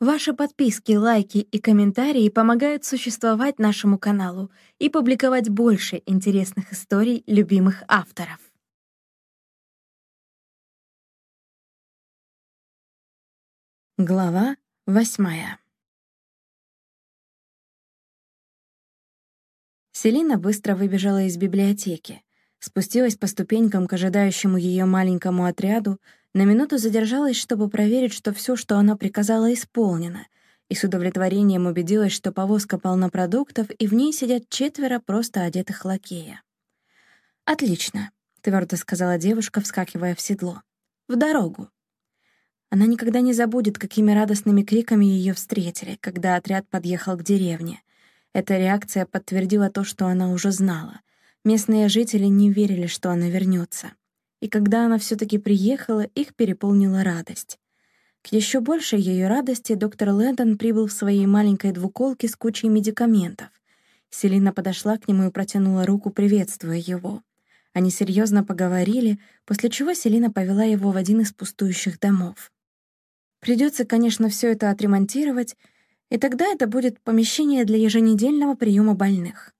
Ваши подписки, лайки и комментарии помогают существовать нашему каналу и публиковать больше интересных историй любимых авторов. Глава восьмая Селина быстро выбежала из библиотеки, спустилась по ступенькам к ожидающему ее маленькому отряду, на минуту задержалась, чтобы проверить, что все, что она приказала, исполнено, и с удовлетворением убедилась, что повозка полна продуктов, и в ней сидят четверо просто одетых лакея. «Отлично», — твердо сказала девушка, вскакивая в седло. «В дорогу». Она никогда не забудет, какими радостными криками ее встретили, когда отряд подъехал к деревне. Эта реакция подтвердила то, что она уже знала. Местные жители не верили, что она вернется. И когда она все таки приехала, их переполнила радость. К еще большей ее радости доктор Лэндон прибыл в своей маленькой двуколке с кучей медикаментов. Селина подошла к нему и протянула руку, приветствуя его. Они серьезно поговорили, после чего Селина повела его в один из пустующих домов. Придется, конечно, все это отремонтировать, и тогда это будет помещение для еженедельного приема больных.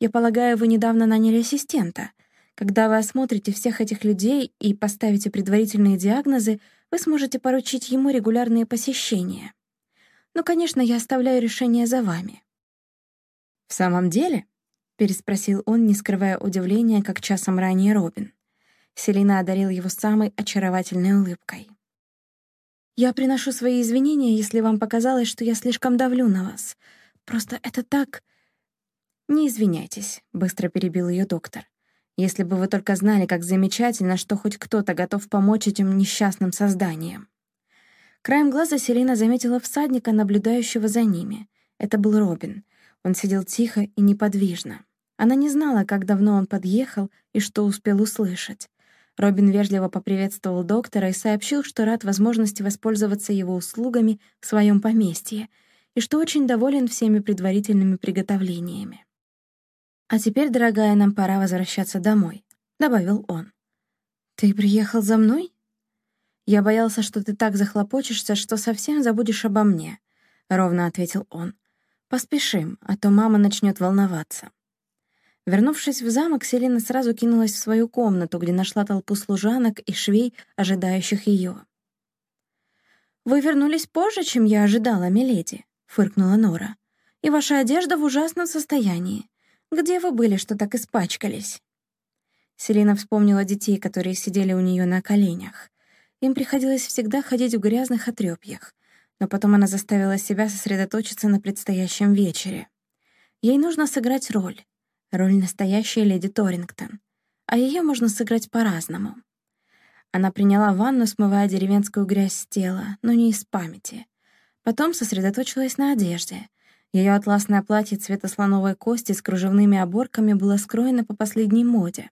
Я полагаю, вы недавно наняли ассистента. Когда вы осмотрите всех этих людей и поставите предварительные диагнозы, вы сможете поручить ему регулярные посещения. Но, конечно, я оставляю решение за вами». «В самом деле?» — переспросил он, не скрывая удивления, как часом ранее Робин. Селина одарил его самой очаровательной улыбкой. «Я приношу свои извинения, если вам показалось, что я слишком давлю на вас. Просто это так...» «Не извиняйтесь», — быстро перебил ее доктор. «Если бы вы только знали, как замечательно, что хоть кто-то готов помочь этим несчастным созданиям». Краем глаза Селина заметила всадника, наблюдающего за ними. Это был Робин. Он сидел тихо и неподвижно. Она не знала, как давно он подъехал и что успел услышать. Робин вежливо поприветствовал доктора и сообщил, что рад возможности воспользоваться его услугами в своем поместье и что очень доволен всеми предварительными приготовлениями. «А теперь, дорогая, нам пора возвращаться домой», — добавил он. «Ты приехал за мной?» «Я боялся, что ты так захлопочешься, что совсем забудешь обо мне», — ровно ответил он. «Поспешим, а то мама начнет волноваться». Вернувшись в замок, Селина сразу кинулась в свою комнату, где нашла толпу служанок и швей, ожидающих ее. «Вы вернулись позже, чем я ожидала, миледи», — фыркнула Нора. «И ваша одежда в ужасном состоянии. Где вы были, что так испачкались?» Селина вспомнила детей, которые сидели у нее на коленях. Им приходилось всегда ходить в грязных отрёпьях, но потом она заставила себя сосредоточиться на предстоящем вечере. Ей нужно сыграть роль, роль настоящей леди Торингтон, а ее можно сыграть по-разному. Она приняла ванну, смывая деревенскую грязь с тела, но не из памяти. Потом сосредоточилась на одежде, ее атласное платье цвета слоновой кости с кружевными оборками было скроено по последней моде.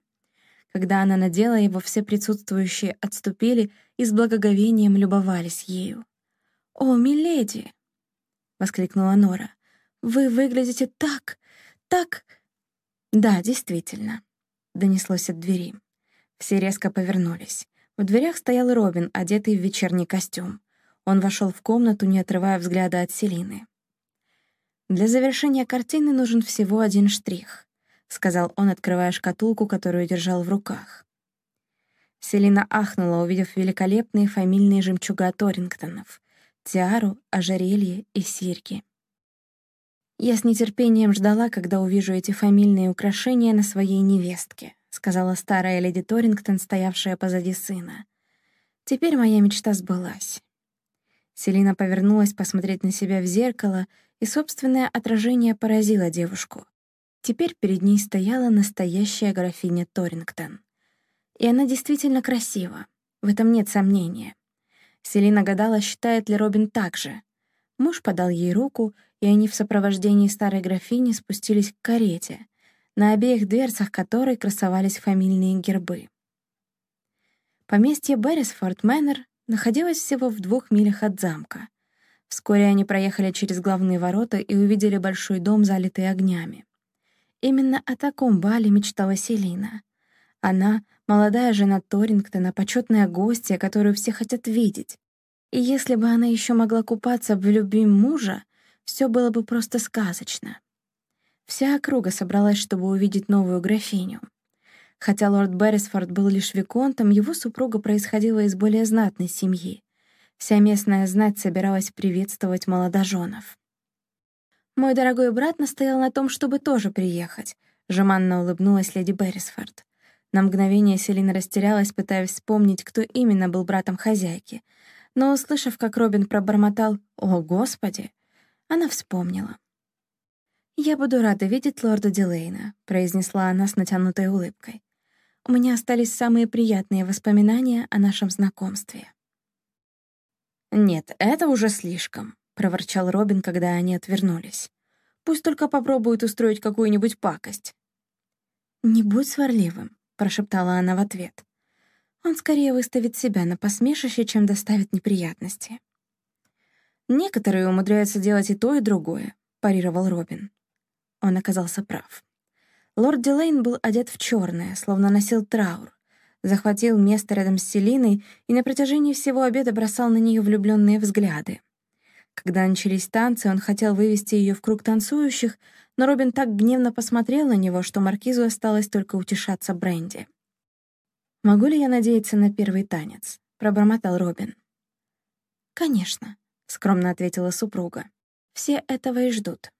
Когда она надела его, все присутствующие отступили и с благоговением любовались ею. «О, миледи!» — воскликнула Нора. «Вы выглядите так, так...» «Да, действительно», — донеслось от двери. Все резко повернулись. В дверях стоял Робин, одетый в вечерний костюм. Он вошел в комнату, не отрывая взгляда от Селины. «Для завершения картины нужен всего один штрих», — сказал он, открывая шкатулку, которую держал в руках. Селина ахнула, увидев великолепные фамильные жемчуга Торингтонов — тиару, ожерелье и серьги. «Я с нетерпением ждала, когда увижу эти фамильные украшения на своей невестке», — сказала старая леди Торингтон, стоявшая позади сына. «Теперь моя мечта сбылась». Селина повернулась посмотреть на себя в зеркало — и собственное отражение поразило девушку. Теперь перед ней стояла настоящая графиня Торингтон. И она действительно красива, в этом нет сомнения. Селина гадала, считает ли Робин так же. Муж подал ей руку, и они в сопровождении старой графини спустились к карете, на обеих дверцах которой красовались фамильные гербы. Поместье Беррисфорд Мэннер находилось всего в двух милях от замка, Вскоре они проехали через главные ворота и увидели большой дом, залитый огнями. Именно о таком бале мечтала Селина. Она — молодая жена Торингтона, почетная гостья, которую все хотят видеть. И если бы она еще могла купаться в любви мужа, все было бы просто сказочно. Вся округа собралась, чтобы увидеть новую графиню. Хотя лорд Беррисфорд был лишь виконтом, его супруга происходила из более знатной семьи. Вся местная знать собиралась приветствовать молодоженов. «Мой дорогой брат настоял на том, чтобы тоже приехать», — жеманно улыбнулась леди Беррисфорд. На мгновение Селина растерялась, пытаясь вспомнить, кто именно был братом хозяйки. Но, услышав, как Робин пробормотал «О, Господи!», она вспомнила. «Я буду рада видеть лорда Дилейна», — произнесла она с натянутой улыбкой. «У меня остались самые приятные воспоминания о нашем знакомстве». «Нет, это уже слишком», — проворчал Робин, когда они отвернулись. «Пусть только попробует устроить какую-нибудь пакость». «Не будь сварливым», — прошептала она в ответ. «Он скорее выставит себя на посмешище, чем доставит неприятности». «Некоторые умудряются делать и то, и другое», — парировал Робин. Он оказался прав. Лорд Дилейн был одет в черное, словно носил траур, захватил место рядом с Селиной и на протяжении всего обеда бросал на нее влюбленные взгляды. Когда начались танцы, он хотел вывести ее в круг танцующих, но Робин так гневно посмотрел на него, что маркизу осталось только утешаться Бренди. «Могу ли я надеяться на первый танец?» — пробормотал Робин. «Конечно», — скромно ответила супруга. «Все этого и ждут».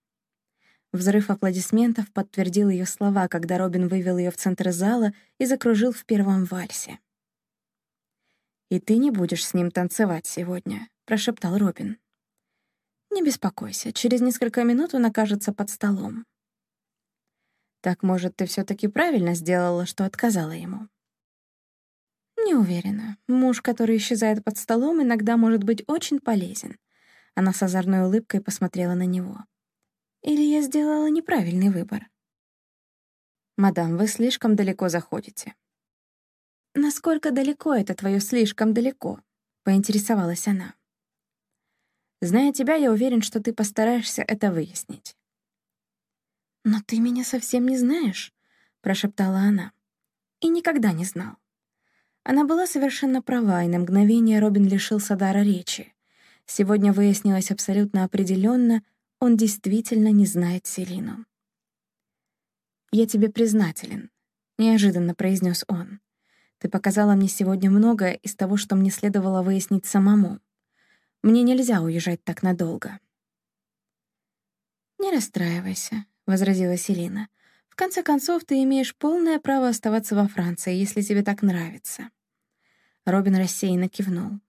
Взрыв аплодисментов подтвердил ее слова, когда Робин вывел ее в центр зала и закружил в первом вальсе. «И ты не будешь с ним танцевать сегодня», — прошептал Робин. «Не беспокойся, через несколько минут он окажется под столом». «Так, может, ты все таки правильно сделала, что отказала ему?» «Не уверена. Муж, который исчезает под столом, иногда может быть очень полезен». Она с озорной улыбкой посмотрела на него. Или я сделала неправильный выбор? «Мадам, вы слишком далеко заходите». «Насколько далеко это твое слишком далеко?» — поинтересовалась она. «Зная тебя, я уверен, что ты постараешься это выяснить». «Но ты меня совсем не знаешь», — прошептала она. «И никогда не знал». Она была совершенно права, и на мгновение Робин лишился дара речи. Сегодня выяснилось абсолютно определенно, он действительно не знает Селину. «Я тебе признателен», — неожиданно произнес он. «Ты показала мне сегодня многое из того, что мне следовало выяснить самому. Мне нельзя уезжать так надолго». «Не расстраивайся», — возразила Селина. «В конце концов, ты имеешь полное право оставаться во Франции, если тебе так нравится». Робин рассеянно кивнул.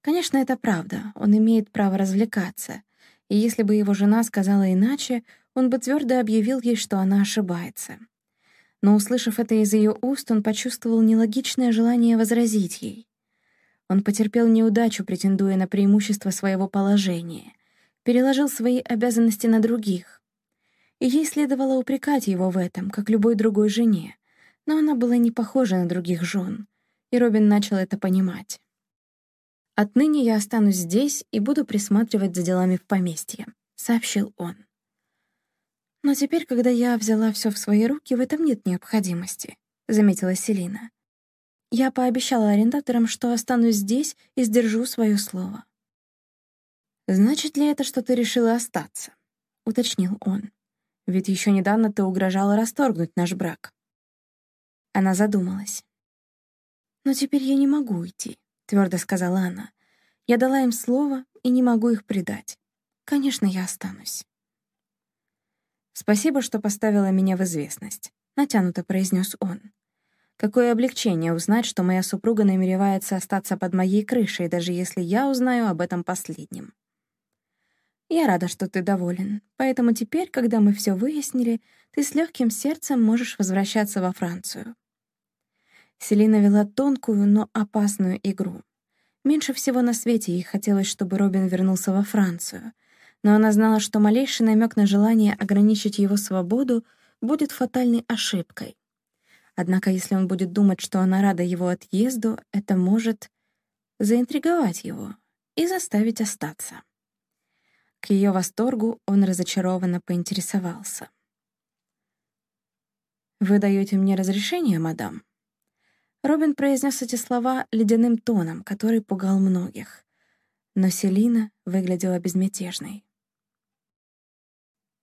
«Конечно, это правда. Он имеет право развлекаться и если бы его жена сказала иначе, он бы твердо объявил ей, что она ошибается. Но, услышав это из ее уст, он почувствовал нелогичное желание возразить ей. Он потерпел неудачу, претендуя на преимущество своего положения, переложил свои обязанности на других. И ей следовало упрекать его в этом, как любой другой жене, но она была не похожа на других жен, и Робин начал это понимать. «Отныне я останусь здесь и буду присматривать за делами в поместье», — сообщил он. «Но теперь, когда я взяла все в свои руки, в этом нет необходимости», — заметила Селина. «Я пообещала арендаторам, что останусь здесь и сдержу свое слово». «Значит ли это, что ты решила остаться?» — уточнил он. «Ведь еще недавно ты угрожала расторгнуть наш брак». Она задумалась. «Но теперь я не могу уйти. — твердо сказала она. «Я дала им слово и не могу их предать. Конечно, я останусь». «Спасибо, что поставила меня в известность», — натянуто произнес он. «Какое облегчение узнать, что моя супруга намеревается остаться под моей крышей, даже если я узнаю об этом последнем». «Я рада, что ты доволен. Поэтому теперь, когда мы все выяснили, ты с легким сердцем можешь возвращаться во Францию. Селина вела тонкую, но опасную игру. Меньше всего на свете ей хотелось, чтобы Робин вернулся во Францию, но она знала, что малейший намек на желание ограничить его свободу будет фатальной ошибкой. Однако, если он будет думать, что она рада его отъезду, это может заинтриговать его и заставить остаться. К ее восторгу он разочарованно поинтересовался. «Вы даете мне разрешение, мадам?» Робин произнес эти слова ледяным тоном, который пугал многих. но Селина выглядела безмятежной.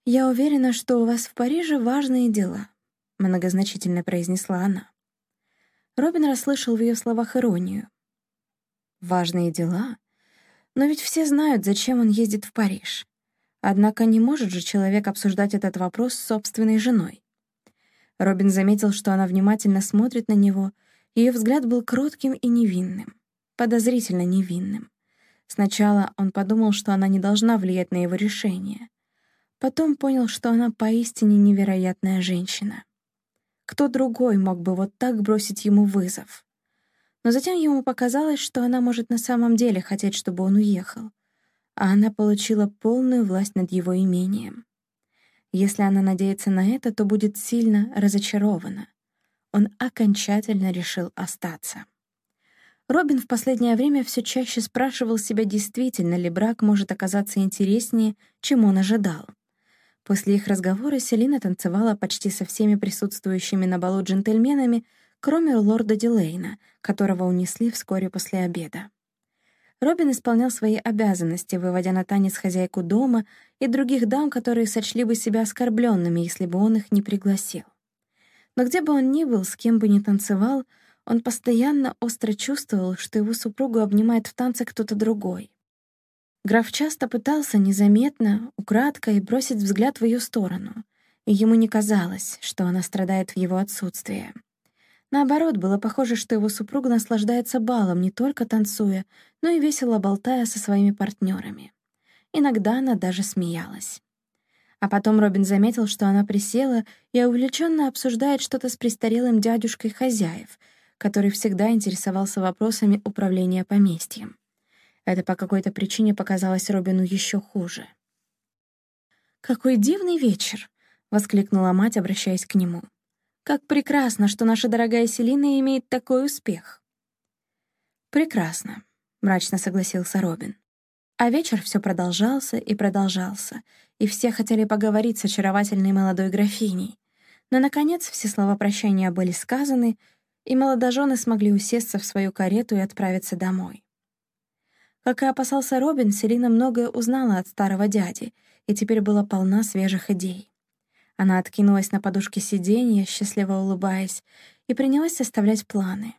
«Я уверена, что у вас в Париже важные дела», — многозначительно произнесла она. Робин расслышал в ее словах иронию. «Важные дела? Но ведь все знают, зачем он ездит в Париж. Однако не может же человек обсуждать этот вопрос с собственной женой. Робин заметил, что она внимательно смотрит на него, ее взгляд был кротким и невинным, подозрительно невинным. Сначала он подумал, что она не должна влиять на его решение. Потом понял, что она поистине невероятная женщина. Кто другой мог бы вот так бросить ему вызов? Но затем ему показалось, что она может на самом деле хотеть, чтобы он уехал — а она получила полную власть над его имением. Если она надеется на это, то будет сильно разочарована. Он окончательно решил остаться. Робин в последнее время все чаще спрашивал себя, действительно ли брак может оказаться интереснее, чем он ожидал. После их разговора Селина танцевала почти со всеми присутствующими на балу джентльменами, кроме лорда Дилейна, которого унесли вскоре после обеда. Робин исполнял свои обязанности, выводя на танец хозяйку дома и других дам, которые сочли бы себя оскорбленными, если бы он их не пригласил. Но где бы он ни был, с кем бы ни танцевал, он постоянно остро чувствовал, что его супругу обнимает в танце кто-то другой. Граф часто пытался незаметно, украдкой бросить взгляд в ее сторону, и ему не казалось, что она страдает в его отсутствии. Наоборот, было похоже, что его супруга наслаждается балом, не только танцуя, но и весело болтая со своими партнерами. Иногда она даже смеялась. А потом Робин заметил, что она присела и увлеченно обсуждает что-то с престарелым дядюшкой хозяев, который всегда интересовался вопросами управления поместьем. Это по какой-то причине показалось Робину еще хуже. «Какой дивный вечер!» — воскликнула мать, обращаясь к нему. Как прекрасно, что наша дорогая Селина имеет такой успех. Прекрасно, мрачно согласился Робин. А вечер все продолжался и продолжался, и все хотели поговорить с очаровательной молодой графиней. Но, наконец, все слова прощания были сказаны, и молодожены смогли усесться в свою карету и отправиться домой. Как и опасался Робин, Селина многое узнала от старого дяди и теперь была полна свежих идей. Она откинулась на подушке сиденья, счастливо улыбаясь, и принялась составлять планы.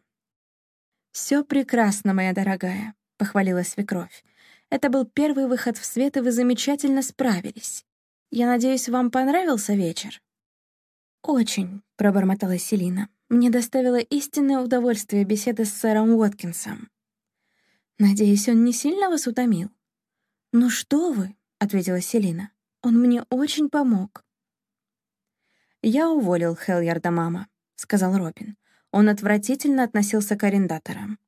«Все прекрасно, моя дорогая», — похвалила свекровь. «Это был первый выход в свет, и вы замечательно справились. Я надеюсь, вам понравился вечер?» «Очень», — пробормотала Селина. «Мне доставило истинное удовольствие беседа с сэром Уоткинсом». «Надеюсь, он не сильно вас утомил?» «Ну что вы», — ответила Селина. «Он мне очень помог». «Я уволил Хеллярда, мама», — сказал Робин. Он отвратительно относился к арендаторам.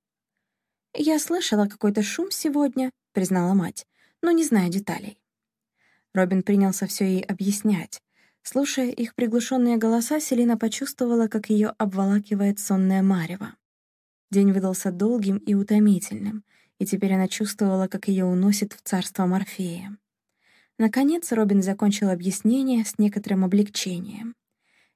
«Я слышала какой-то шум сегодня», — признала мать, «но не знаю деталей». Робин принялся все ей объяснять. Слушая их приглушенные голоса, Селина почувствовала, как ее обволакивает сонная марево. День выдался долгим и утомительным, и теперь она чувствовала, как ее уносит в царство Морфея. Наконец Робин закончил объяснение с некоторым облегчением.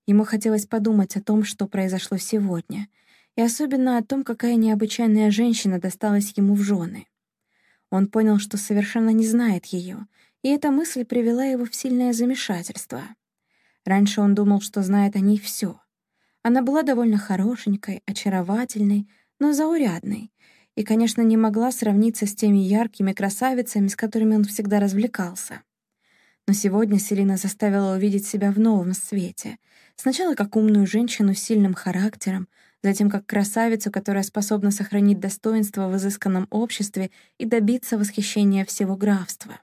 Ему хотелось подумать о том, что произошло сегодня, и особенно о том, какая необычайная женщина досталась ему в жены. Он понял, что совершенно не знает ее, и эта мысль привела его в сильное замешательство. Раньше он думал, что знает о ней все. Она была довольно хорошенькой, очаровательной, но заурядной, и, конечно, не могла сравниться с теми яркими красавицами, с которыми он всегда развлекался. Но сегодня Селина заставила увидеть себя в новом свете. Сначала как умную женщину с сильным характером, затем как красавицу, которая способна сохранить достоинство в изысканном обществе и добиться восхищения всего графства.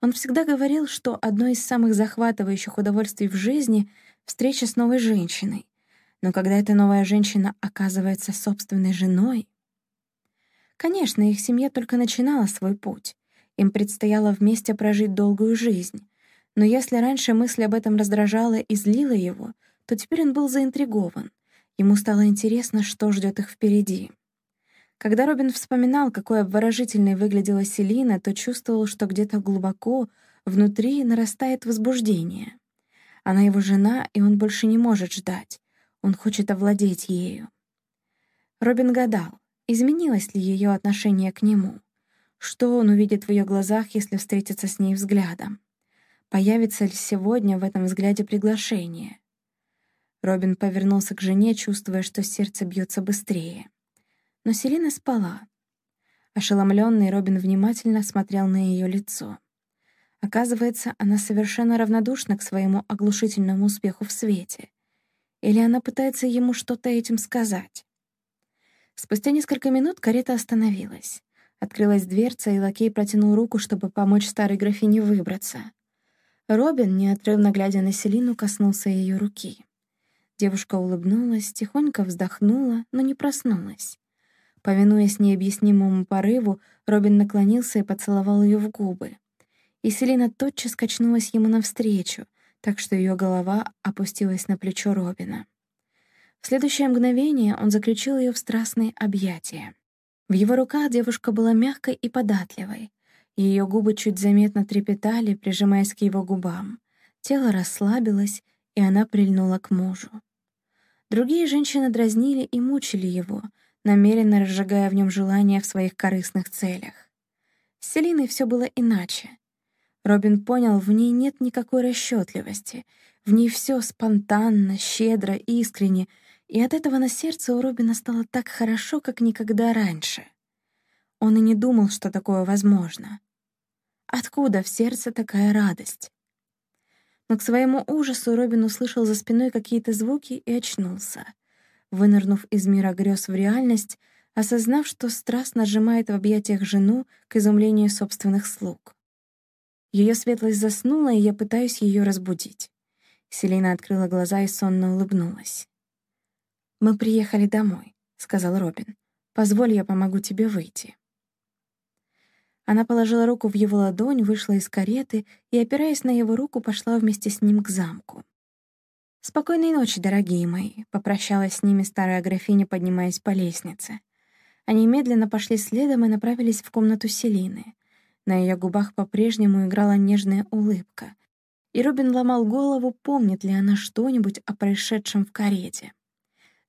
Он всегда говорил, что одно из самых захватывающих удовольствий в жизни — встреча с новой женщиной. Но когда эта новая женщина оказывается собственной женой... Конечно, их семья только начинала свой путь. Им предстояло вместе прожить долгую жизнь. Но если раньше мысль об этом раздражала и злила его, то теперь он был заинтригован. Ему стало интересно, что ждет их впереди. Когда Робин вспоминал, какой обворожительной выглядела Селина, то чувствовал, что где-то глубоко, внутри нарастает возбуждение. Она его жена, и он больше не может ждать. Он хочет овладеть ею. Робин гадал, изменилось ли ее отношение к нему. Что он увидит в ее глазах, если встретится с ней взглядом? Появится ли сегодня в этом взгляде приглашение? Робин повернулся к жене, чувствуя, что сердце бьется быстрее. Но Селина спала. Ошеломленный Робин внимательно смотрел на ее лицо. Оказывается, она совершенно равнодушна к своему оглушительному успеху в свете. Или она пытается ему что-то этим сказать? Спустя несколько минут карета остановилась. Открылась дверца, и лакей протянул руку, чтобы помочь старой графине выбраться. Робин, неотрывно глядя на Селину, коснулся ее руки. Девушка улыбнулась, тихонько вздохнула, но не проснулась. Повинуясь необъяснимому порыву, Робин наклонился и поцеловал ее в губы. И Селина тотчас качнулась ему навстречу, так что ее голова опустилась на плечо Робина. В следующее мгновение он заключил ее в страстные объятия. В его руках девушка была мягкой и податливой. Ее губы чуть заметно трепетали, прижимаясь к его губам. Тело расслабилось, и она прильнула к мужу. Другие женщины дразнили и мучили его, намеренно разжигая в нем желание в своих корыстных целях. С Селиной все было иначе. Робин понял, в ней нет никакой расчетливости, в ней все спонтанно, щедро, искренне, и от этого на сердце у Робина стало так хорошо, как никогда раньше. Он и не думал, что такое возможно. Откуда в сердце такая радость? Но к своему ужасу Робин услышал за спиной какие-то звуки и очнулся. Вынырнув из мира грез в реальность, осознав, что страстно сжимает в объятиях жену к изумлению собственных слуг. Ее светлость заснула, и я пытаюсь ее разбудить. Селина открыла глаза и сонно улыбнулась. «Мы приехали домой», — сказал Робин. «Позволь, я помогу тебе выйти». Она положила руку в его ладонь, вышла из кареты и, опираясь на его руку, пошла вместе с ним к замку. «Спокойной ночи, дорогие мои», — попрощалась с ними старая графиня, поднимаясь по лестнице. Они медленно пошли следом и направились в комнату Селины. На ее губах по-прежнему играла нежная улыбка. И Робин ломал голову, помнит ли она что-нибудь о происшедшем в карете.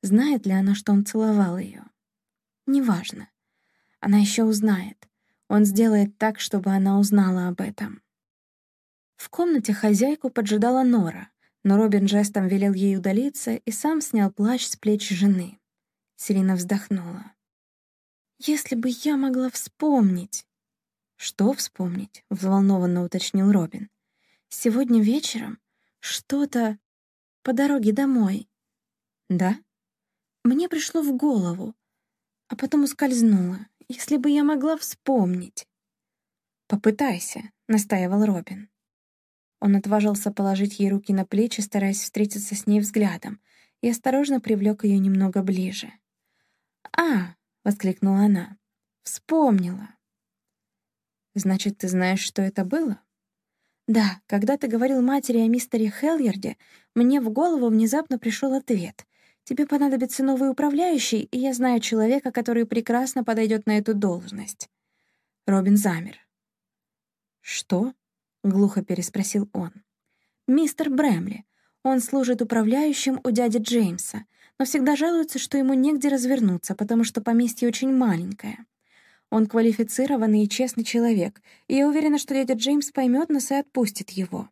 Знает ли она, что он целовал ее? Неважно. Она еще узнает. Он сделает так, чтобы она узнала об этом. В комнате хозяйку поджидала Нора, но Робин жестом велел ей удалиться и сам снял плащ с плеч жены. Селина вздохнула. «Если бы я могла вспомнить...» «Что вспомнить?» — взволнованно уточнил Робин. «Сегодня вечером что-то по дороге домой». «Да?» Мне пришло в голову, а потом ускользнуло если бы я могла вспомнить. «Попытайся», — настаивал Робин. Он отважился положить ей руки на плечи, стараясь встретиться с ней взглядом, и осторожно привлек ее немного ближе. «А!» — воскликнула она. «Вспомнила!» «Значит, ты знаешь, что это было?» «Да, когда ты говорил матери о мистере Хеллерде, мне в голову внезапно пришел ответ. Тебе понадобится новый управляющий, и я знаю человека, который прекрасно подойдет на эту должность». Робин замер. «Что?» — глухо переспросил он. «Мистер Брэмли. Он служит управляющим у дяди Джеймса, но всегда жалуется, что ему негде развернуться, потому что поместье очень маленькое. Он квалифицированный и честный человек, и я уверена, что дядя Джеймс поймет нас и отпустит его».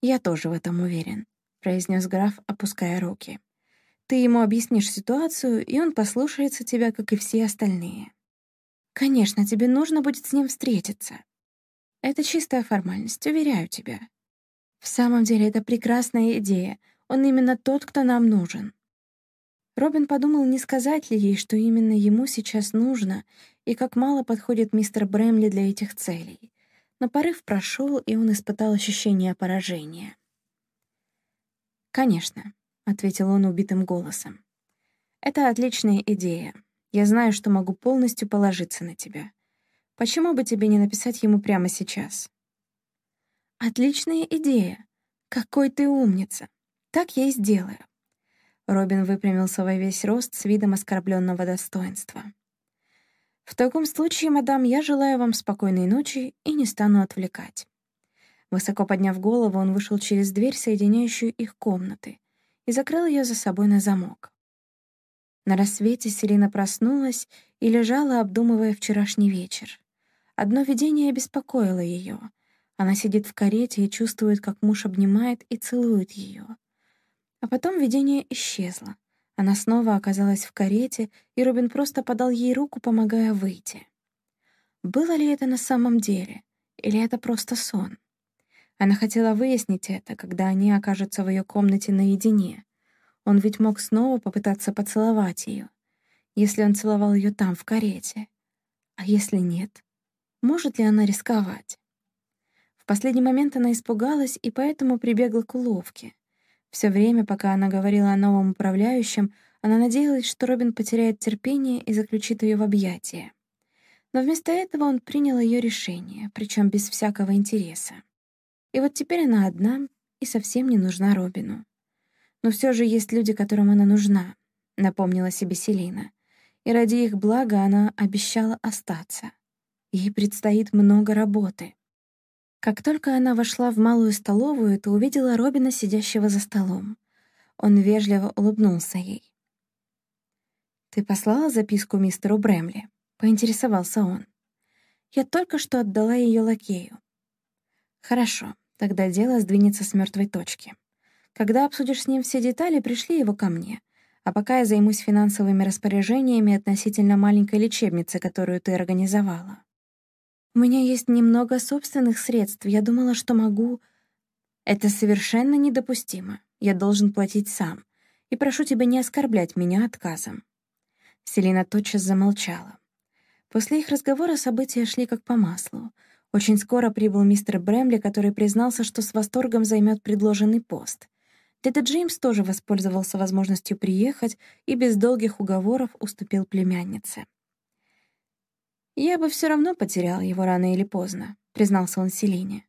«Я тоже в этом уверен», произнес граф, опуская руки. «Ты ему объяснишь ситуацию, и он послушается тебя, как и все остальные. Конечно, тебе нужно будет с ним встретиться. Это чистая формальность, уверяю тебя. В самом деле, это прекрасная идея. Он именно тот, кто нам нужен». Робин подумал, не сказать ли ей, что именно ему сейчас нужно, и как мало подходит мистер Брэмли для этих целей. Но порыв прошел, и он испытал ощущение поражения. «Конечно», — ответил он убитым голосом. «Это отличная идея. Я знаю, что могу полностью положиться на тебя. Почему бы тебе не написать ему прямо сейчас?» «Отличная идея. Какой ты умница. Так я и сделаю». Робин выпрямился во весь рост с видом оскорбленного достоинства. «В таком случае, мадам, я желаю вам спокойной ночи и не стану отвлекать. Высоко подняв голову, он вышел через дверь, соединяющую их комнаты, и закрыл ее за собой на замок. На рассвете Селина проснулась и лежала, обдумывая вчерашний вечер. Одно видение беспокоило ее. Она сидит в карете и чувствует, как муж обнимает и целует ее. А потом видение исчезло. Она снова оказалась в карете, и Робин просто подал ей руку, помогая выйти. Было ли это на самом деле, или это просто сон? Она хотела выяснить это, когда они окажутся в ее комнате наедине. Он ведь мог снова попытаться поцеловать ее, если он целовал ее там, в карете. А если нет? Может ли она рисковать? В последний момент она испугалась и поэтому прибегла к уловке. Все время, пока она говорила о новом управляющем, она надеялась, что Робин потеряет терпение и заключит ее в объятия. Но вместо этого он принял ее решение, причем без всякого интереса. И вот теперь она одна и совсем не нужна Робину. Но все же есть люди, которым она нужна, напомнила себе Селина. И ради их блага она обещала остаться. Ей предстоит много работы. Как только она вошла в малую столовую, то увидела Робина, сидящего за столом. Он вежливо улыбнулся ей. «Ты послала записку мистеру Бремли?» — поинтересовался он. «Я только что отдала ее лакею». «Хорошо, тогда дело сдвинется с мертвой точки. Когда обсудишь с ним все детали, пришли его ко мне. А пока я займусь финансовыми распоряжениями относительно маленькой лечебницы, которую ты организовала. У меня есть немного собственных средств. Я думала, что могу... Это совершенно недопустимо. Я должен платить сам. И прошу тебя не оскорблять меня отказом. Селина тотчас замолчала. После их разговора события шли как по маслу. Очень скоро прибыл мистер Брэмли, который признался, что с восторгом займет предложенный пост. Дядя Джеймс тоже воспользовался возможностью приехать и без долгих уговоров уступил племяннице. «Я бы все равно потерял его рано или поздно», — признался он Селине.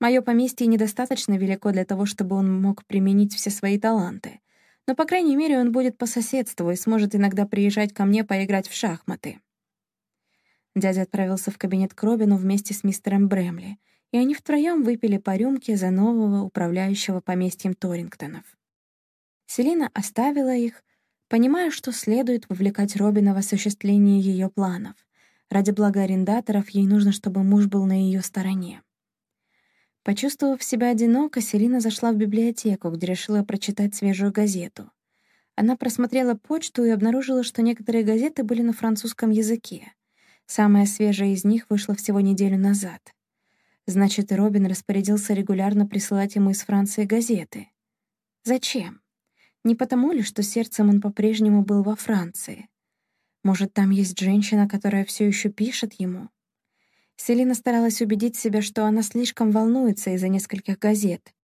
«Мое поместье недостаточно велико для того, чтобы он мог применить все свои таланты. Но, по крайней мере, он будет по соседству и сможет иногда приезжать ко мне поиграть в шахматы». Дядя отправился в кабинет к Робину вместе с мистером Бремли, и они втроем выпили по рюмке за нового управляющего поместьем Торингтонов. Селина оставила их, понимая, что следует вовлекать Робина в осуществление ее планов. Ради блага арендаторов ей нужно, чтобы муж был на ее стороне. Почувствовав себя одиноко, Селина зашла в библиотеку, где решила прочитать свежую газету. Она просмотрела почту и обнаружила, что некоторые газеты были на французском языке. Самая свежая из них вышла всего неделю назад. Значит, Робин распорядился регулярно присылать ему из Франции газеты. Зачем? Не потому ли, что сердцем он по-прежнему был во Франции? Может, там есть женщина, которая все еще пишет ему? Селина старалась убедить себя, что она слишком волнуется из-за нескольких газет.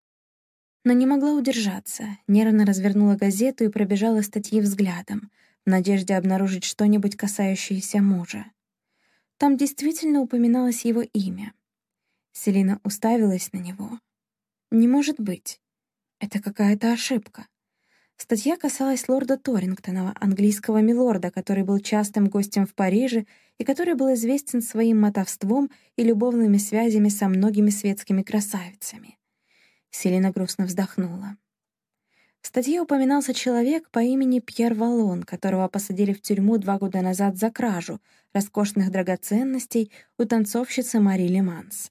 Но не могла удержаться, нервно развернула газету и пробежала статьи взглядом, в надежде обнаружить что-нибудь, касающееся мужа. Там действительно упоминалось его имя — Селина уставилась на него. «Не может быть. Это какая-то ошибка». Статья касалась лорда Торингтона, английского милорда, который был частым гостем в Париже и который был известен своим мотовством и любовными связями со многими светскими красавицами. Селина грустно вздохнула. В статье упоминался человек по имени Пьер Валон, которого посадили в тюрьму два года назад за кражу роскошных драгоценностей у танцовщицы Мари Леманс.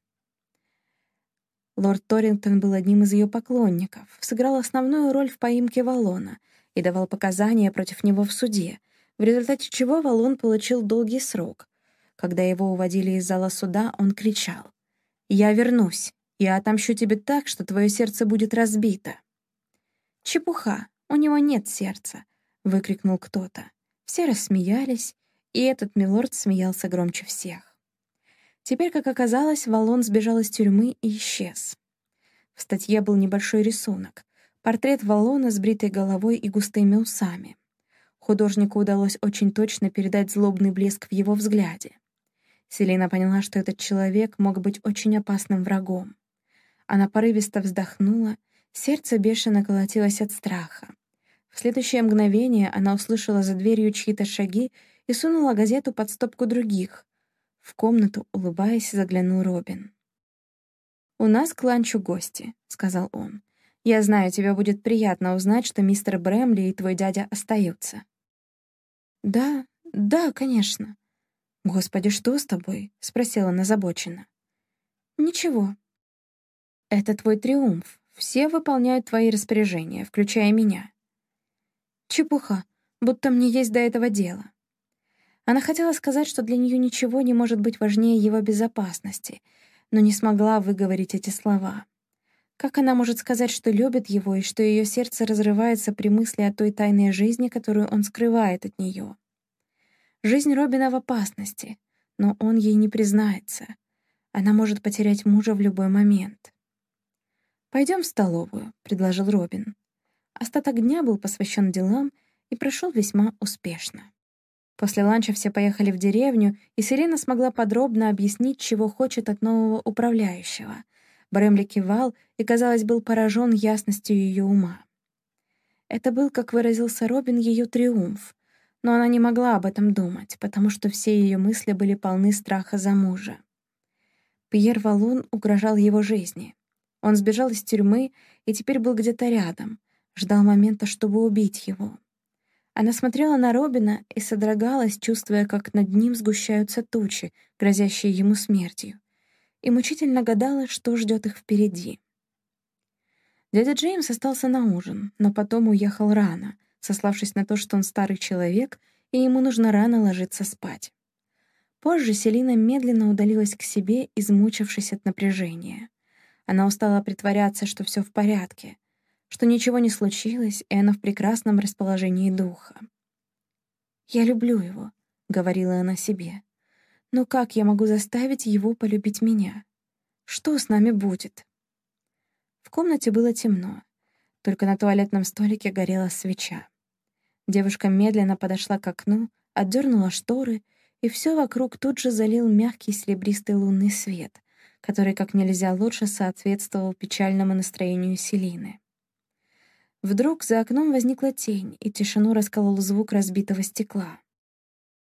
Лорд Торингтон был одним из ее поклонников, сыграл основную роль в поимке Валона и давал показания против него в суде, в результате чего Валон получил долгий срок. Когда его уводили из зала суда, он кричал «Я вернусь, я отомщу тебе так, что твое сердце будет разбито». «Чепуха, у него нет сердца», — выкрикнул кто-то. Все рассмеялись, и этот милорд смеялся громче всех. Теперь, как оказалось, Валон сбежал из тюрьмы и исчез. В статье был небольшой рисунок. Портрет Валона с бритой головой и густыми усами. Художнику удалось очень точно передать злобный блеск в его взгляде. Селина поняла, что этот человек мог быть очень опасным врагом. Она порывисто вздохнула, сердце бешено колотилось от страха. В следующее мгновение она услышала за дверью чьи-то шаги и сунула газету под стопку других, в комнату, улыбаясь, заглянул Робин. «У нас к ланчу гости», — сказал он. «Я знаю, тебе будет приятно узнать, что мистер Брэмли и твой дядя остаются». «Да, «Да, конечно». «Господи, что с тобой?» — спросила она. «Ничего». «Это твой триумф. Все выполняют твои распоряжения, включая меня». «Чепуха, будто мне есть до этого дело». Она хотела сказать, что для нее ничего не может быть важнее его безопасности, но не смогла выговорить эти слова. Как она может сказать, что любит его и что ее сердце разрывается при мысли о той тайной жизни, которую он скрывает от нее? Жизнь Робина в опасности, но он ей не признается. Она может потерять мужа в любой момент. «Пойдем в столовую», — предложил Робин. Остаток дня был посвящен делам и прошел весьма успешно. После ланча все поехали в деревню, и Селена смогла подробно объяснить, чего хочет от нового управляющего. Бремли кивал и, казалось, был поражен ясностью ее ума. Это был, как выразился Робин, ее триумф, но она не могла об этом думать, потому что все ее мысли были полны страха за мужа. Пьер Валун угрожал его жизни. Он сбежал из тюрьмы и теперь был где-то рядом, ждал момента, чтобы убить его. Она смотрела на Робина и содрогалась, чувствуя, как над ним сгущаются тучи, грозящие ему смертью, и мучительно гадала, что ждет их впереди. Дядя Джеймс остался на ужин, но потом уехал рано, сославшись на то, что он старый человек, и ему нужно рано ложиться спать. Позже Селина медленно удалилась к себе, измучившись от напряжения. Она устала притворяться, что все в порядке, что ничего не случилось, и она в прекрасном расположении духа. «Я люблю его», — говорила она себе. «Но как я могу заставить его полюбить меня? Что с нами будет?» В комнате было темно. Только на туалетном столике горела свеча. Девушка медленно подошла к окну, отдернула шторы, и все вокруг тут же залил мягкий серебристый лунный свет, который как нельзя лучше соответствовал печальному настроению Селины. Вдруг за окном возникла тень, и тишину расколол звук разбитого стекла.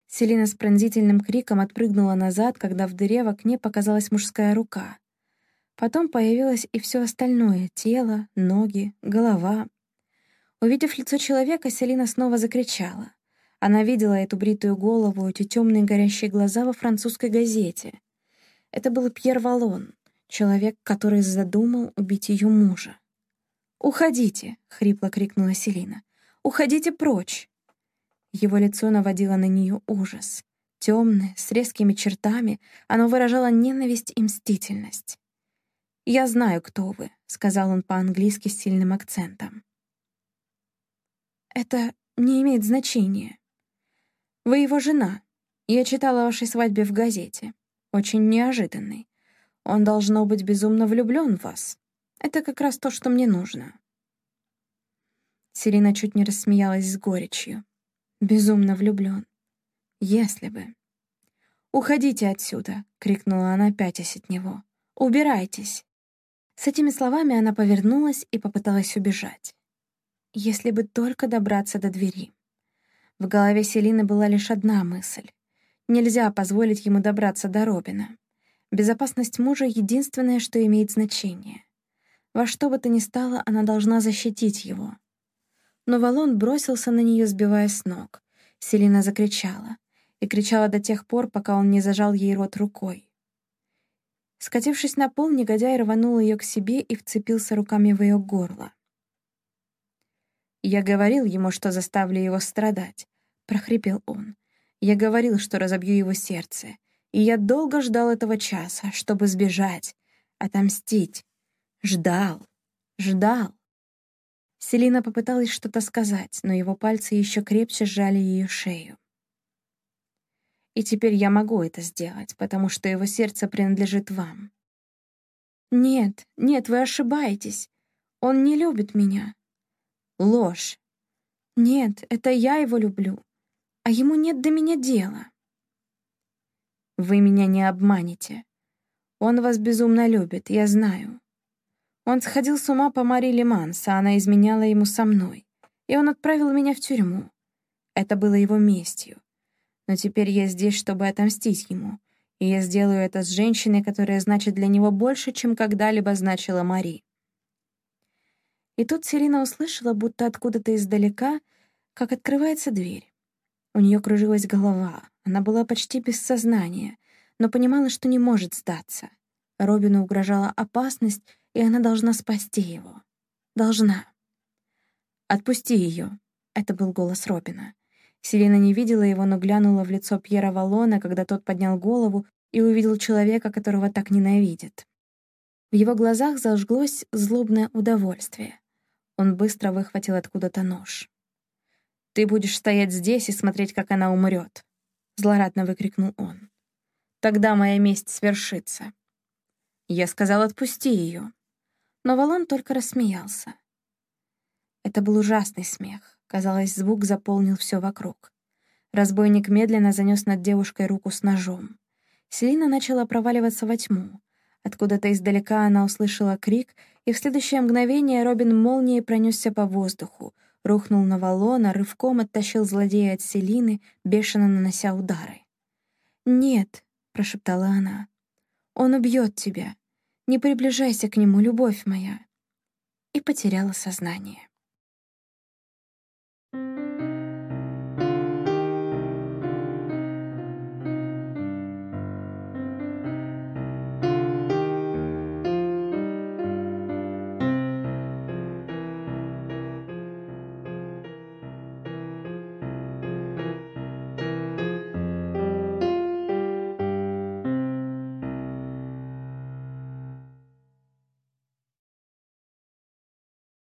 Селина с пронзительным криком отпрыгнула назад, когда в дыре в окне показалась мужская рука. Потом появилось и все остальное — тело, ноги, голова, Увидев лицо человека, Селина снова закричала. Она видела эту бритую голову, эти темные горящие глаза во французской газете. Это был Пьер Валон, человек, который задумал убить ее мужа. «Уходите!» — хрипло крикнула Селина. «Уходите прочь!» Его лицо наводило на нее ужас. Темное, с резкими чертами, оно выражало ненависть и мстительность. «Я знаю, кто вы», — сказал он по-английски с сильным акцентом. «Это не имеет значения. Вы его жена. Я читала о вашей свадьбе в газете. Очень неожиданный. Он, должно быть, безумно влюблен в вас. Это как раз то, что мне нужно». Селина чуть не рассмеялась с горечью. «Безумно влюблен. Если бы...» «Уходите отсюда!» — крикнула она, пятясь от него. «Убирайтесь!» С этими словами она повернулась и попыталась убежать. Если бы только добраться до двери. В голове Селины была лишь одна мысль. Нельзя позволить ему добраться до Робина. Безопасность мужа — единственное, что имеет значение. Во что бы то ни стало, она должна защитить его. Но Валон бросился на нее, сбивая с ног. Селина закричала. И кричала до тех пор, пока он не зажал ей рот рукой. Скатившись на пол, негодяй рванул ее к себе и вцепился руками в ее горло. «Я говорил ему, что заставлю его страдать», — прохрипел он. «Я говорил, что разобью его сердце. И я долго ждал этого часа, чтобы сбежать, отомстить. Ждал, ждал». Селина попыталась что-то сказать, но его пальцы еще крепче сжали ее шею. «И теперь я могу это сделать, потому что его сердце принадлежит вам». «Нет, нет, вы ошибаетесь. Он не любит меня. Ложь. Нет, это я его люблю, а ему нет до меня дела. Вы меня не обманете. Он вас безумно любит, я знаю. Он сходил с ума по Мари Леманс, а она изменяла ему со мной, и он отправил меня в тюрьму. Это было его местью. Но теперь я здесь, чтобы отомстить ему, и я сделаю это с женщиной, которая значит для него больше, чем когда-либо значила Мари. И тут Селина услышала, будто откуда-то издалека, как открывается дверь. У нее кружилась голова, она была почти без сознания, но понимала, что не может сдаться. Робину угрожала опасность, и она должна спасти его. Должна. «Отпусти ее», — это был голос Робина. Селина не видела его, но глянула в лицо Пьера Валона, когда тот поднял голову и увидел человека, которого так ненавидит. В его глазах зажглось злобное удовольствие. Он быстро выхватил откуда-то нож. «Ты будешь стоять здесь и смотреть, как она умрет», — злорадно выкрикнул он. «Тогда моя месть свершится». Я сказал, отпусти ее. Но Валон только рассмеялся. Это был ужасный смех. Казалось, звук заполнил все вокруг. Разбойник медленно занес над девушкой руку с ножом. Селина начала проваливаться во тьму. Откуда-то издалека она услышала крик, и в следующее мгновение Робин молнией пронесся по воздуху, рухнул на валона, рывком оттащил злодея от Селины, бешено нанося удары. «Нет», — прошептала она, — «он убьет тебя. Не приближайся к нему, любовь моя». И потеряла сознание. Thank you.